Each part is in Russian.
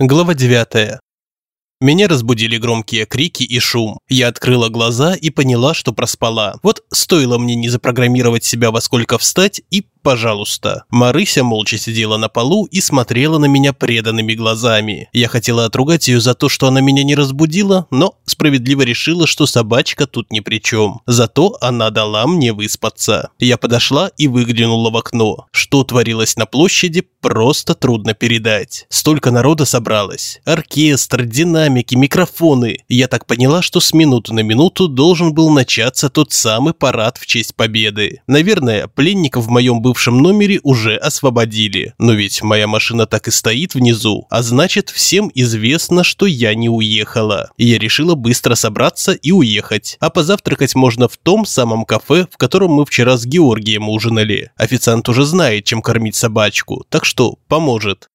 Глава 9. Меня разбудили громкие крики и шум. Я открыла глаза и поняла, что проспала. Вот стоило мне не запрограммировать себя во сколько встать и пожалуйста. Марыся молча сидела на полу и смотрела на меня преданными глазами. Я хотела отругать ее за то, что она меня не разбудила, но справедливо решила, что собачка тут ни при чем. Зато она дала мне выспаться. Я подошла и выглянула в окно. Что творилось на площади, просто трудно передать. Столько народа собралось. Оркестр, динамики, микрофоны. Я так поняла, что с минуты на минуту должен был начаться тот самый парад в честь победы. Наверное, пленников в моем бывшем бывшем номере уже освободили. Но ведь моя машина так и стоит внизу, а значит всем известно, что я не уехала. Я решила быстро собраться и уехать. А позавтракать можно в том самом кафе, в котором мы вчера с Георгием ужинали. Официант уже знает, чем кормить собачку, так что поможет.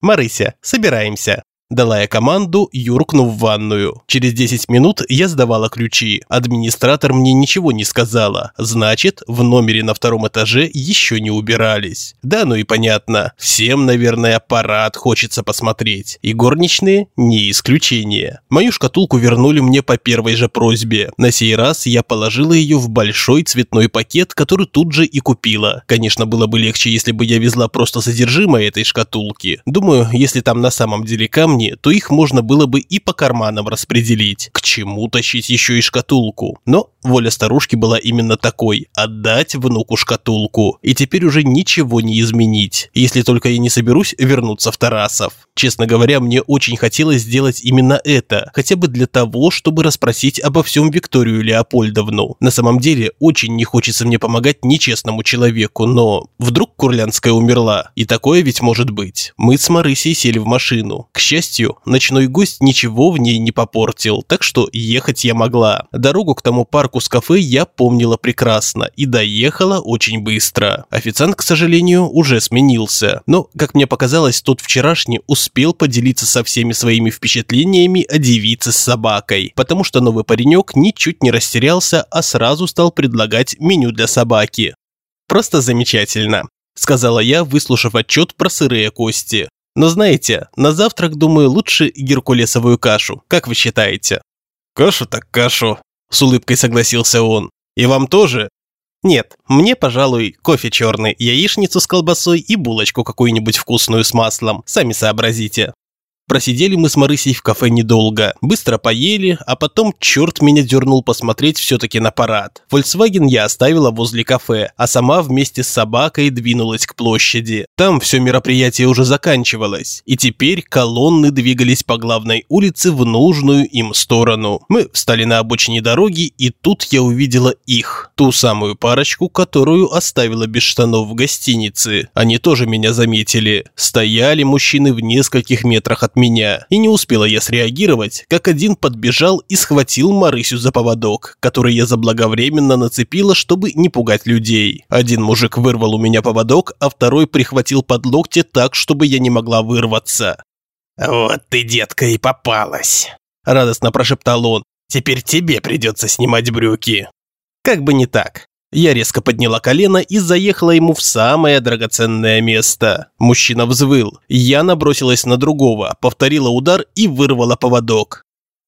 «Марыся, собираемся», Дала я команду, юркнув в ванную. Через 10 минут я сдавала ключи. Администратор мне ничего не сказала. Значит, в номере на втором этаже еще не убирались. Да, ну и понятно. Всем, наверное, парад хочется посмотреть. И горничные не исключение. Мою шкатулку вернули мне по первой же просьбе. На сей раз я положила ее в большой цветной пакет, который тут же и купила. Конечно, было бы легче, если бы я везла просто содержимое этой шкатулки. Думаю, если там на самом деле камни, камни, то их можно было бы и по карманам распределить. К чему тащить еще и шкатулку? Но воля старушки была именно такой – отдать внуку шкатулку. И теперь уже ничего не изменить, если только я не соберусь вернуться в Тарасов. Честно говоря, мне очень хотелось сделать именно это, хотя бы для того, чтобы расспросить обо всем Викторию Леопольдовну. На самом деле, очень не хочется мне помогать нечестному человеку, но вдруг Курлянская умерла, и такое ведь может быть. Мы с Марысей сели в машину. К счастью, ночной гость ничего в ней не попортил, так что ехать я могла. Дорогу к тому парку с кафе я помнила прекрасно и доехала очень быстро. Официант, к сожалению, уже сменился. Но, как мне показалось, тот вчерашний успел поделиться со всеми своими впечатлениями о девице с собакой, потому что новый паренек ничуть не растерялся, а сразу стал предлагать меню для собаки. Просто замечательно сказала я, выслушав отчет про сырые кости. Но знаете, на завтрак, думаю, лучше геркулесовую кашу. Как вы считаете? Кашу так кашу, с улыбкой согласился он. И вам тоже? Нет, мне, пожалуй, кофе черный, яичницу с колбасой и булочку какую-нибудь вкусную с маслом. Сами сообразите. Просидели мы с Марысей в кафе недолго. Быстро поели, а потом черт меня дернул посмотреть все-таки на парад. Volkswagen я оставила возле кафе, а сама вместе с собакой двинулась к площади. Там все мероприятие уже заканчивалось, и теперь колонны двигались по главной улице в нужную им сторону. Мы встали на обочине дороги, и тут я увидела их. Ту самую парочку, которую оставила без штанов в гостинице. Они тоже меня заметили. Стояли мужчины в нескольких метрах от меня. И не успела я среагировать, как один подбежал и схватил Марысю за поводок, который я заблаговременно нацепила, чтобы не пугать людей. Один мужик вырвал у меня поводок, а второй прихватил под локти так, чтобы я не могла вырваться. «Вот ты, детка, и попалась!» – радостно прошептал он. «Теперь тебе придется снимать брюки». Как бы не так. Я резко подняла колено и заехала ему в самое драгоценное место. Мужчина взвыл. Я набросилась на другого, повторила удар и вырвала поводок.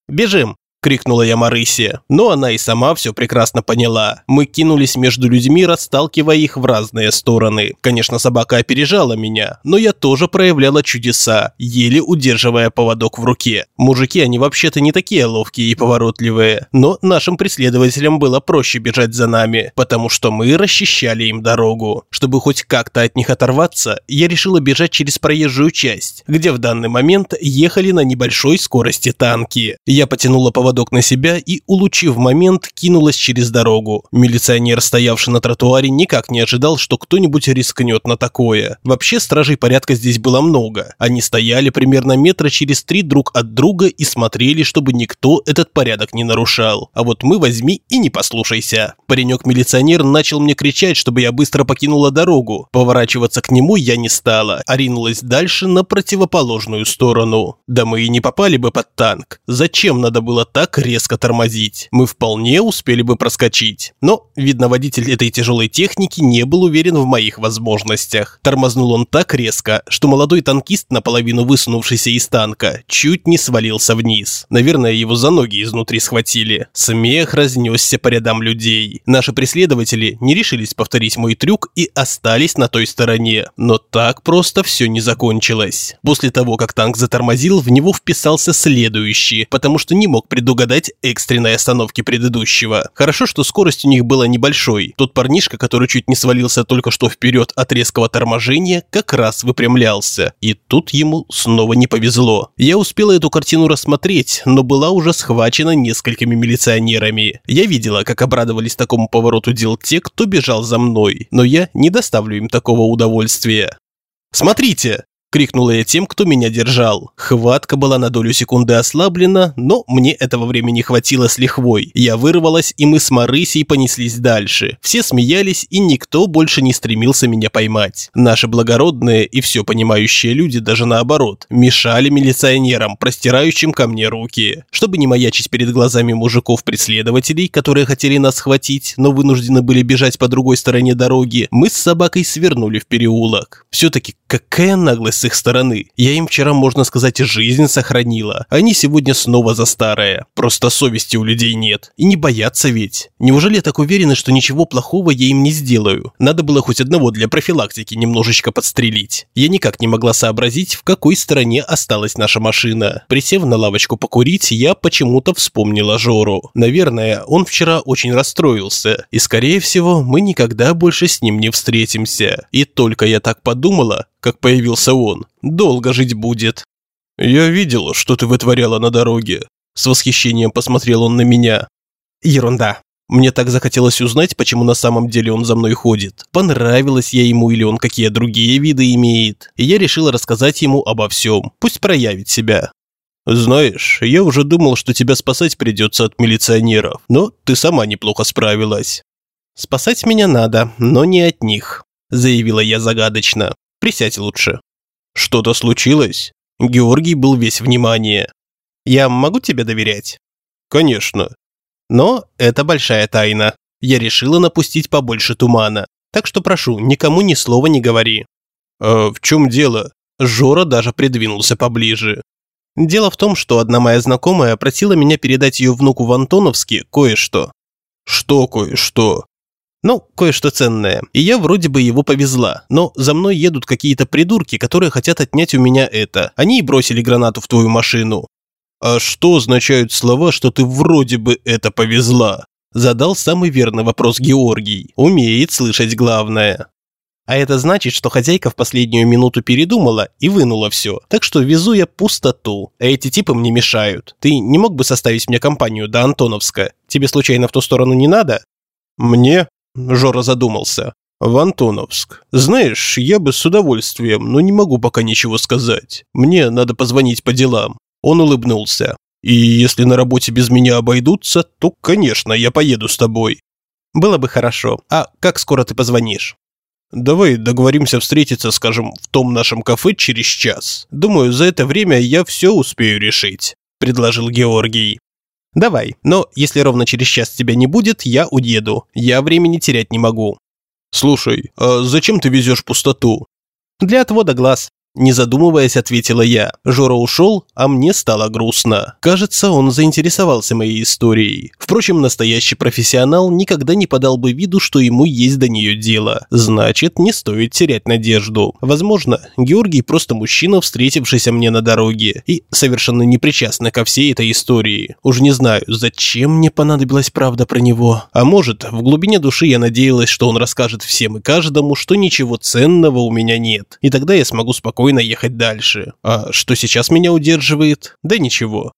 «Бежим!» – крикнула я Марысе. Но она и сама все прекрасно поняла. Мы кинулись между людьми, расталкивая их в разные стороны. Конечно, собака опережала меня, но я тоже проявляла чудеса, еле удерживая поводок в руке. Мужики, они вообще-то не такие ловкие и поворотливые. Но нашим преследователям было проще бежать за нами, потому что мы расчищали им дорогу. Чтобы хоть как-то от них оторваться, я решила бежать через проезжую часть, где в данный момент ехали на небольшой скорости танки. Я потянула поводок поводок на себя и, улучив момент, кинулась через дорогу. Милиционер, стоявший на тротуаре, никак не ожидал, что кто-нибудь рискнет на такое. Вообще, стражей порядка здесь было много. Они стояли примерно метра через три друг от друга и смотрели, чтобы никто этот порядок не нарушал. А вот мы возьми и не послушайся. Паренек-милиционер начал мне кричать, чтобы я быстро покинула дорогу. Поворачиваться к нему я не стала, а ринулась дальше на противоположную сторону. Да мы и не попали бы под танк. Зачем надо было так так резко тормозить. Мы вполне успели бы проскочить. Но, видно, водитель этой тяжелой техники не был уверен в моих возможностях. Тормознул он так резко, что молодой танкист, наполовину высунувшийся из танка, чуть не свалился вниз. Наверное, его за ноги изнутри схватили. Смех разнесся по рядам людей. Наши преследователи не решились повторить мой трюк и остались на той стороне. Но так просто все не закончилось. После того, как танк затормозил, в него вписался следующий, потому что не мог предугадать экстренной остановки предыдущего. Хорошо, что скорость у них была небольшой. Тот парнишка, который чуть не свалился только что вперед от резкого торможения, как раз выпрямлялся. И тут ему снова не повезло. Я успела эту картину рассмотреть, но была уже схвачена несколькими милиционерами. Я видела, как обрадовались такому повороту дел те, кто бежал за мной, но я не доставлю им такого удовольствия. «Смотрите!» – крикнула я тем, кто меня держал. Хватка была на долю секунды ослаблена, но мне этого времени хватило с лихвой. Я вырвалась, и мы с Марысей понеслись дальше. Все смеялись, и никто больше не стремился меня поймать. Наши благородные и все понимающие люди, даже наоборот, мешали милиционерам, простирающим ко мне руки. Чтобы не маячить перед глазами мужиков-преследователей, которые хотели нас схватить, но вынуждены были бежать по другой стороне дороги, мы с собакой свернули в переулок. Все-таки какая наглость с их стороны. Я им вчера, можно сказать, жизнь сохранила. Они сегодня снова за старое. Просто совести у людей нет. И не боятся ведь. Неужели я так уверена, что ничего плохого я им не сделаю? Надо было хоть одного для профилактики немножечко подстрелить. Я никак не могла сообразить, в какой стороне осталась наша машина. Присев на лавочку покурить, я почему-то вспомнила Жору. Наверное, он вчера очень расстроился. И, скорее всего, мы никогда больше с ним не встретимся. И только я так подумала, как появился он. Долго жить будет. Я видел, что ты вытворяла на дороге. С восхищением посмотрел он на меня. Ерунда. Мне так захотелось узнать, почему на самом деле он за мной ходит. Понравилось я ему или он какие другие виды имеет. И я решила рассказать ему обо всем. Пусть проявит себя. Знаешь, я уже думал, что тебя спасать придется от милиционеров, но ты сама неплохо справилась. Спасать меня надо, но не от них, заявила я загадочно. Присядь лучше». «Что-то случилось?» Георгий был весь внимание. «Я могу тебе доверять?» «Конечно». «Но это большая тайна. Я решила напустить побольше тумана. Так что прошу, никому ни слова не говори». «А в чем дело?» Жора даже придвинулся поближе. Дело в том, что одна моя знакомая просила меня передать ее внуку в Антоновске кое-что. Что кое-что? Ну, кое-что ценное. И я вроде бы его повезла. Но за мной едут какие-то придурки, которые хотят отнять у меня это. Они и бросили гранату в твою машину. А что означают слова, что ты вроде бы это повезла? Задал самый верный вопрос Георгий. Умеет слышать главное. А это значит, что хозяйка в последнюю минуту передумала и вынула все. Так что везу я пустоту. А эти типы мне мешают. Ты не мог бы составить мне компанию до Антоновска? Тебе случайно в ту сторону не надо? Мне? Жора задумался. «В Антоновск. Знаешь, я бы с удовольствием, но не могу пока ничего сказать. Мне надо позвонить по делам». Он улыбнулся. «И если на работе без меня обойдутся, то, конечно, я поеду с тобой». «Было бы хорошо. А как скоро ты позвонишь?» «Давай договоримся встретиться, скажем, в том нашем кафе через час. Думаю, за это время я все успею решить», – предложил Георгий. Давай, но если ровно через час тебя не будет, я уеду. Я времени терять не могу. Слушай, а зачем ты везешь пустоту? Для отвода глаз. Не задумываясь, ответила я. Жора ушел, а мне стало грустно. Кажется, он заинтересовался моей историей. Впрочем, настоящий профессионал никогда не подал бы виду, что ему есть до нее дело. Значит, не стоит терять надежду. Возможно, Георгий просто мужчина, встретившийся мне на дороге, и совершенно не причастный ко всей этой истории. Уж не знаю, зачем мне понадобилась правда про него. А может, в глубине души я надеялась, что он расскажет всем и каждому, что ничего ценного у меня нет. И тогда я смогу спокойно спокойно ехать дальше. А что сейчас меня удерживает? Да ничего.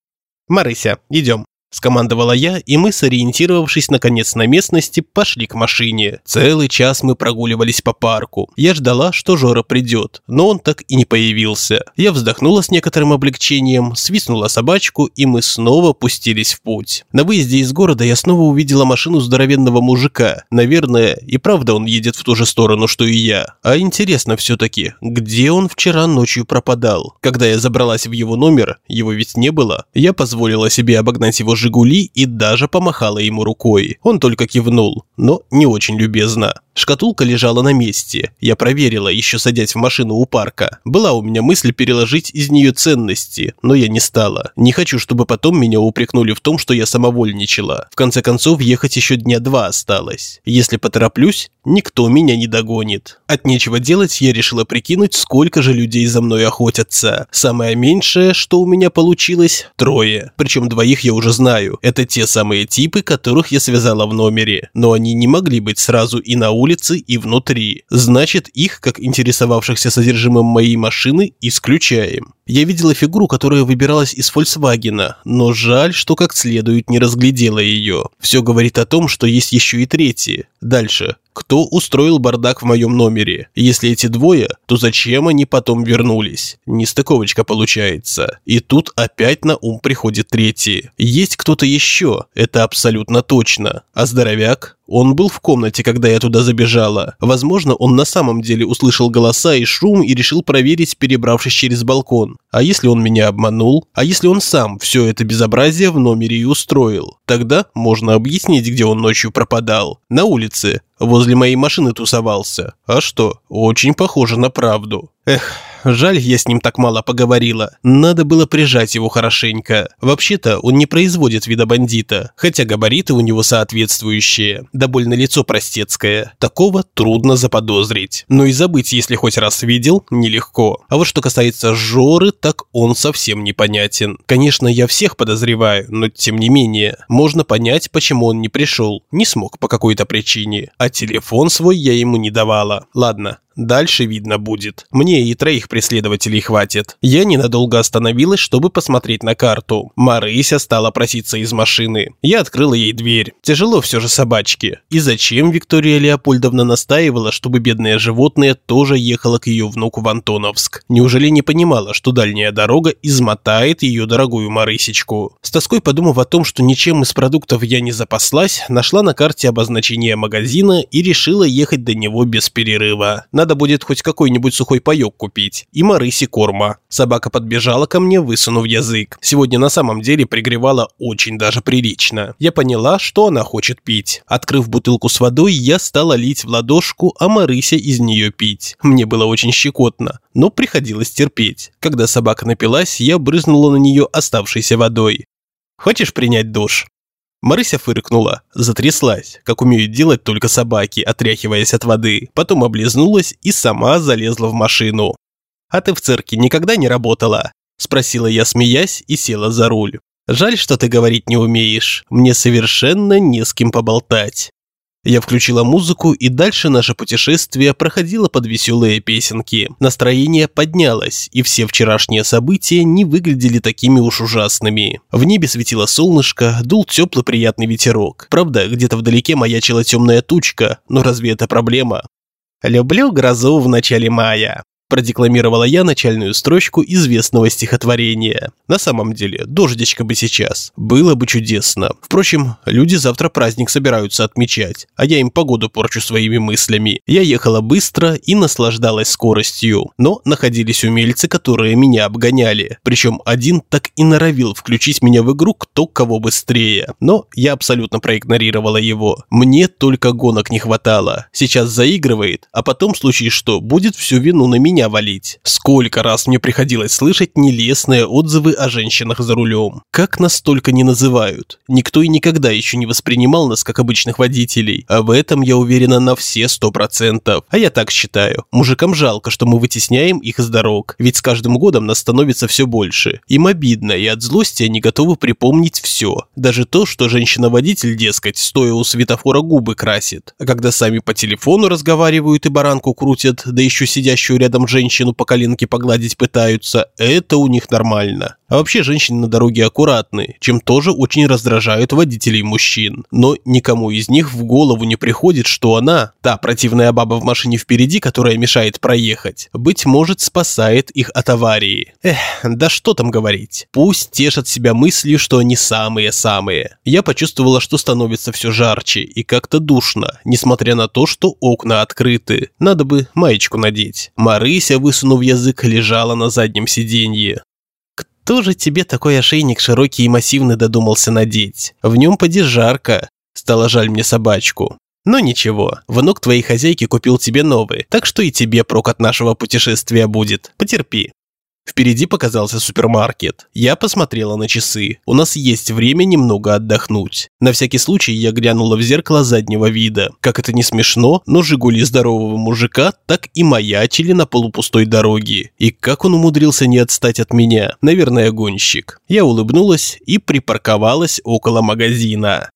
Марыся, идем. Скомандовала я, и мы, сориентировавшись наконец на местности, пошли к машине. Целый час мы прогуливались по парку. Я ждала, что Жора придет, но он так и не появился. Я вздохнула с некоторым облегчением, свистнула собачку, и мы снова пустились в путь. На выезде из города я снова увидела машину здоровенного мужика. Наверное, и правда он едет в ту же сторону, что и я. А интересно все-таки, где он вчера ночью пропадал? Когда я забралась в его номер, его ведь не было. Я позволила себе обогнать его «Жигули» и даже помахала ему рукой. Он только кивнул, но не очень любезно. Шкатулка лежала на месте. Я проверила, еще садясь в машину у парка. Была у меня мысль переложить из нее ценности, но я не стала. Не хочу, чтобы потом меня упрекнули в том, что я самовольничала. В конце концов, ехать еще дня два осталось. Если потороплюсь, никто меня не догонит. От нечего делать я решила прикинуть, сколько же людей за мной охотятся. Самое меньшее, что у меня получилось – трое. Причем двоих я уже знаю. Это те самые типы, которых я связала в номере. Но они не могли быть сразу и на улице, и внутри. Значит, их, как интересовавшихся содержимым моей машины, исключаем. Я видела фигуру, которая выбиралась из Фольксвагена, но жаль, что как следует не разглядела ее. Все говорит о том, что есть еще и третьи. Дальше. Кто устроил бардак в моем номере? Если эти двое, то зачем они потом вернулись? Нестыковочка получается. И тут опять на ум приходит третий. Есть кто-то еще, это абсолютно точно. А здоровяк? Он был в комнате, когда я туда забежала. Возможно, он на самом деле услышал голоса и шум и решил проверить, перебравшись через балкон. А если он меня обманул? А если он сам все это безобразие в номере и устроил? Тогда можно объяснить, где он ночью пропадал. На улице. Возле моей машины тусовался. А что? Очень похоже на правду. Эх, жаль, я с ним так мало поговорила. Надо было прижать его хорошенько. Вообще-то он не производит вида бандита, хотя габариты у него соответствующие. Да больно лицо простецкое. Такого трудно заподозрить. Но и забыть, если хоть раз видел, нелегко. А вот что касается Жоры, так он совсем непонятен. Конечно, я всех подозреваю, но тем не менее, можно понять, почему он не пришел. Не смог по какой-то причине. А телефон свой я ему не давала. Ладно, Дальше видно будет. Мне и троих преследователей хватит. Я ненадолго остановилась, чтобы посмотреть на карту. Марыся стала проситься из машины. Я открыла ей дверь. Тяжело все же собачке. И зачем Виктория Леопольдовна настаивала, чтобы бедное животное тоже ехало к ее внуку в Антоновск? Неужели не понимала, что дальняя дорога измотает ее дорогую Марысечку? С тоской подумав о том, что ничем из продуктов я не запаслась, нашла на карте обозначение магазина и решила ехать до него без перерыва. Надо будет хоть какой-нибудь сухой паёк купить. И Марыси корма. Собака подбежала ко мне, высунув язык. Сегодня на самом деле пригревала очень даже прилично. Я поняла, что она хочет пить. Открыв бутылку с водой, я стала лить в ладошку, а Марыся из нее пить. Мне было очень щекотно, но приходилось терпеть. Когда собака напилась, я брызнула на нее оставшейся водой. «Хочешь принять душ?» Марыся фыркнула, затряслась, как умеют делать только собаки, отряхиваясь от воды, потом облизнулась и сама залезла в машину. «А ты в цирке никогда не работала?» – спросила я, смеясь, и села за руль. «Жаль, что ты говорить не умеешь. Мне совершенно не с кем поболтать». Я включила музыку, и дальше наше путешествие проходило под веселые песенки. Настроение поднялось, и все вчерашние события не выглядели такими уж ужасными. В небе светило солнышко, дул теплый приятный ветерок. Правда, где-то вдалеке маячила темная тучка, но разве это проблема? «Люблю грозу в начале мая», продекламировала я начальную строчку известного стихотворения. На самом деле, дождичка бы сейчас. Было бы чудесно. Впрочем, люди завтра праздник собираются отмечать, а я им погоду порчу своими мыслями. Я ехала быстро и наслаждалась скоростью, но находились умельцы, которые меня обгоняли. Причем один так и норовил включить меня в игру кто кого быстрее. Но я абсолютно проигнорировала его. Мне только гонок не хватало. Сейчас заигрывает, а потом в случае что, будет всю вину на меня меня валить. Сколько раз мне приходилось слышать нелестные отзывы о женщинах за рулем. Как нас только не называют. Никто и никогда еще не воспринимал нас как обычных водителей. А в этом я уверена на все сто процентов. А я так считаю. Мужикам жалко, что мы вытесняем их из дорог. Ведь с каждым годом нас становится все больше. Им обидно, и от злости они готовы припомнить все. Даже то, что женщина-водитель, дескать, стоя у светофора губы красит. А когда сами по телефону разговаривают и баранку крутят, да еще сидящую рядом женщину по коленке погладить пытаются, это у них нормально. А вообще женщины на дороге аккуратны, чем тоже очень раздражают водителей мужчин. Но никому из них в голову не приходит, что она, та противная баба в машине впереди, которая мешает проехать, быть может спасает их от аварии. Эх, да что там говорить. Пусть тешат себя мыслью, что они самые-самые. Я почувствовала, что становится все жарче и как-то душно, несмотря на то, что окна открыты. Надо бы маечку надеть. Марыся, высунув язык, лежала на заднем сиденье. Кто же тебе такой ошейник широкий и массивный додумался надеть? В нем поди жарко. Стало жаль мне собачку. Но ничего, внук твоей хозяйки купил тебе новый, так что и тебе прок от нашего путешествия будет. Потерпи. Впереди показался супермаркет. Я посмотрела на часы. У нас есть время немного отдохнуть. На всякий случай я глянула в зеркало заднего вида. Как это не смешно, но «Жигули» здорового мужика так и маячили на полупустой дороге. И как он умудрился не отстать от меня? Наверное, гонщик. Я улыбнулась и припарковалась около магазина.